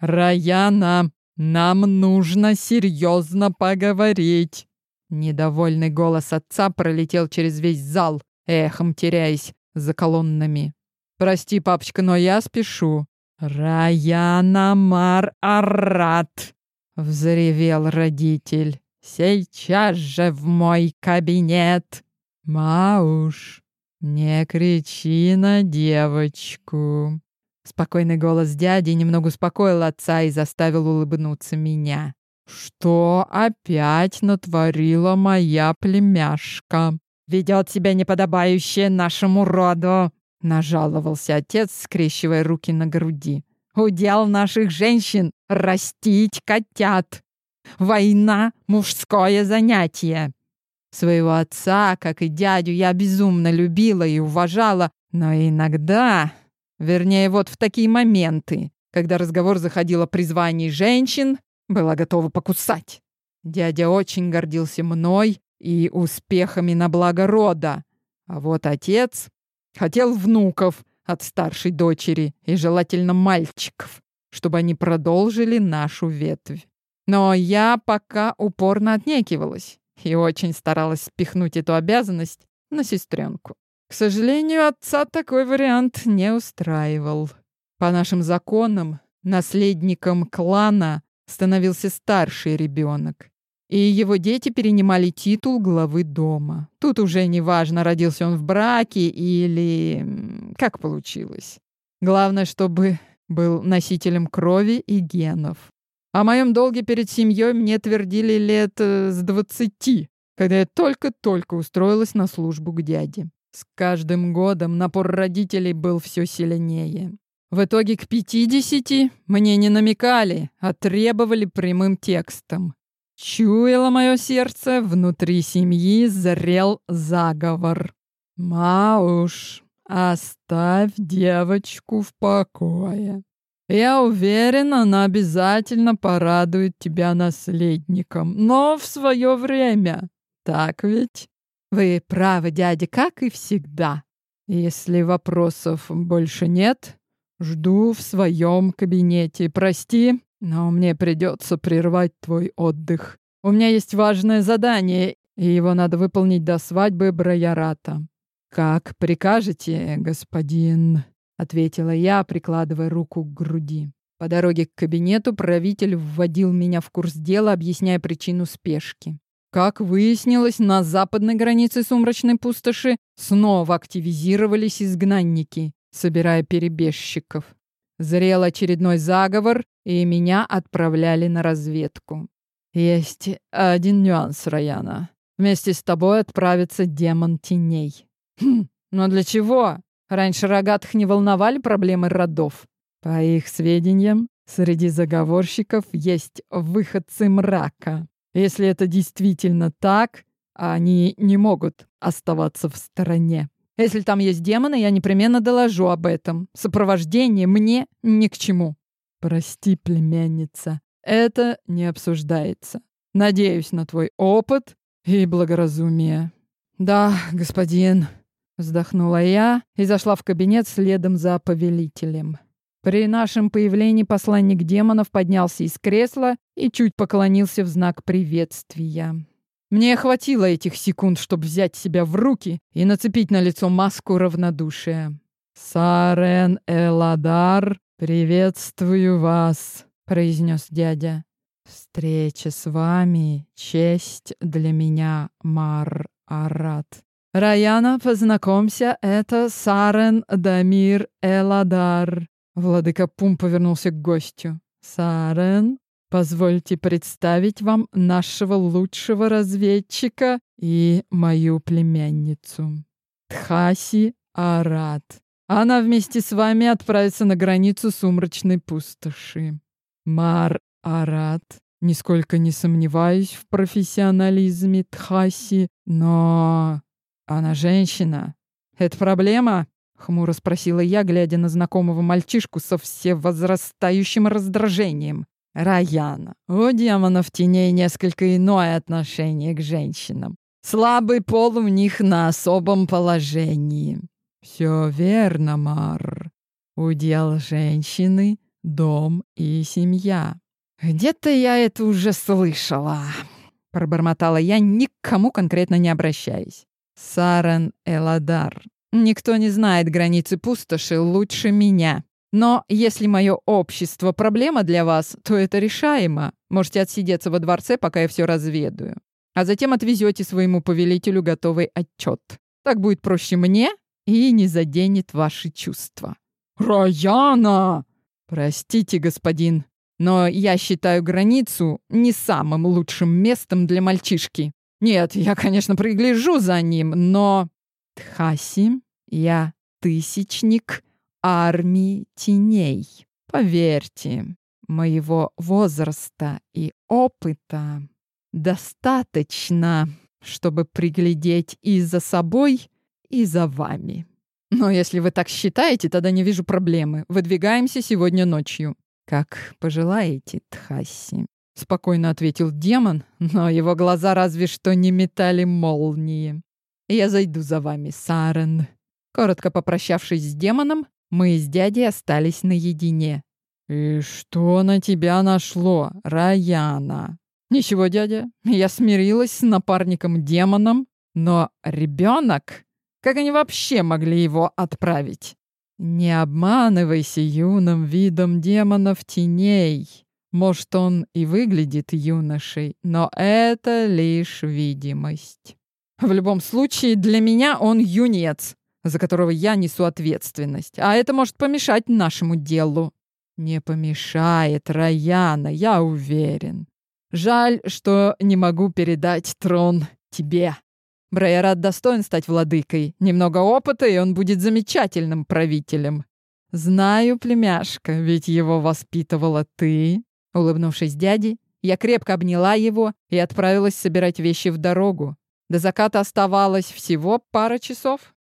Раяна, нам нужно серьезно поговорить. Недовольный голос отца пролетел через весь зал, эхом теряясь за колоннами. «Прости, папочка, но я спешу». «Раяна Мар Арат!» — взревел родитель. «Сейчас же в мой кабинет!» «Мауш, не кричи на девочку!» Спокойный голос дяди немного успокоил отца и заставил улыбнуться меня. «Что опять натворила моя племяшка?» «Ведет себя неподобающе нашему роду!» — нажаловался отец, скрещивая руки на груди. «Удел наших женщин — растить котят! Война — мужское занятие!» Своего отца, как и дядю, я безумно любила и уважала, но иногда, вернее, вот в такие моменты, когда разговор заходил о призвании женщин, была готова покусать. Дядя очень гордился мной и успехами на благо рода. А вот отец хотел внуков от старшей дочери и желательно мальчиков, чтобы они продолжили нашу ветвь. Но я пока упорно отнекивалась и очень старалась спихнуть эту обязанность на сестренку. К сожалению, отца такой вариант не устраивал. По нашим законам, наследником клана становился старший ребенок, и его дети перенимали титул главы дома. Тут уже не важно, родился он в браке или... как получилось. Главное, чтобы был носителем крови и генов. О моем долге перед семьей мне твердили лет э, с двадцати, когда я только-только устроилась на службу к дяде. С каждым годом напор родителей был все сильнее. В итоге к пятидесяти мне не намекали, а требовали прямым текстом. Чуяло мое сердце, внутри семьи зрел заговор. «Мауш, оставь девочку в покое. Я уверен, она обязательно порадует тебя наследником, но в свое время. Так ведь?» «Вы правы, дядя, как и всегда. Если вопросов больше нет, Жду в своем кабинете. Прости, но мне придется прервать твой отдых. У меня есть важное задание, и его надо выполнить до свадьбы Браярата. Как прикажете, господин, ответила я, прикладывая руку к груди. По дороге к кабинету правитель вводил меня в курс дела, объясняя причину спешки. Как выяснилось, на западной границе сумрачной пустоши снова активизировались изгнанники собирая перебежчиков. Зрел очередной заговор, и меня отправляли на разведку. Есть один нюанс, Раяна. Вместе с тобой отправится демон теней. Хм, но для чего? Раньше рогатых не волновали проблемы родов. По их сведениям, среди заговорщиков есть выходцы мрака. Если это действительно так, они не могут оставаться в стороне. Если там есть демоны, я непременно доложу об этом. Сопровождение мне ни к чему. Прости, племянница, это не обсуждается. Надеюсь на твой опыт и благоразумие. Да, господин, вздохнула я и зашла в кабинет следом за повелителем. При нашем появлении посланник демонов поднялся из кресла и чуть поклонился в знак приветствия. Мне хватило этих секунд, чтобы взять себя в руки и нацепить на лицо маску равнодушия. «Сарен Эладар, приветствую вас», — произнес дядя. «Встреча с вами — честь для меня, Мар Арат. Раяна, познакомься, это Сарен Дамир Эладар». Владыка Пум повернулся к гостю. «Сарен, Позвольте представить вам нашего лучшего разведчика и мою племянницу. Тхаси Арат. Она вместе с вами отправится на границу сумрачной пустоши. Мар Арат. Нисколько не сомневаюсь в профессионализме Тхаси, но... Она женщина. Это проблема? Хмуро спросила я, глядя на знакомого мальчишку со всевозрастающим раздражением. Раяна. У демонов теней несколько иное отношение к женщинам. Слабый пол у них на особом положении. Все верно, Мар. Удел женщины дом и семья. Где-то я это уже слышала, пробормотала я, никому конкретно не обращаясь. Сарен Эладар. Никто не знает границы пустоши лучше меня. Но если мое общество проблема для вас, то это решаемо. Можете отсидеться во дворце, пока я все разведаю. А затем отвезете своему повелителю готовый отчет. Так будет проще мне и не заденет ваши чувства. «Раяна!» «Простите, господин, но я считаю границу не самым лучшим местом для мальчишки. Нет, я, конечно, пригляжу за ним, но... Тхаси, я тысячник армии теней. Поверьте, моего возраста и опыта достаточно, чтобы приглядеть и за собой, и за вами. Но если вы так считаете, тогда не вижу проблемы. Выдвигаемся сегодня ночью. Как пожелаете, Тхасси. Спокойно ответил демон, но его глаза разве что не метали молнии. Я зайду за вами, Сарен. Коротко попрощавшись с демоном, мы с дядей остались наедине. «И что на тебя нашло, Раяна?» «Ничего, дядя, я смирилась с напарником-демоном, но ребенок? Как они вообще могли его отправить?» «Не обманывайся юным видом демонов теней. Может, он и выглядит юношей, но это лишь видимость. В любом случае, для меня он юнец, за которого я несу ответственность, а это может помешать нашему делу». «Не помешает, Раяна, я уверен. Жаль, что не могу передать трон тебе. Брайерат достоин стать владыкой. Немного опыта, и он будет замечательным правителем. Знаю, племяшка, ведь его воспитывала ты. Улыбнувшись дяде, я крепко обняла его и отправилась собирать вещи в дорогу. До заката оставалось всего пара часов.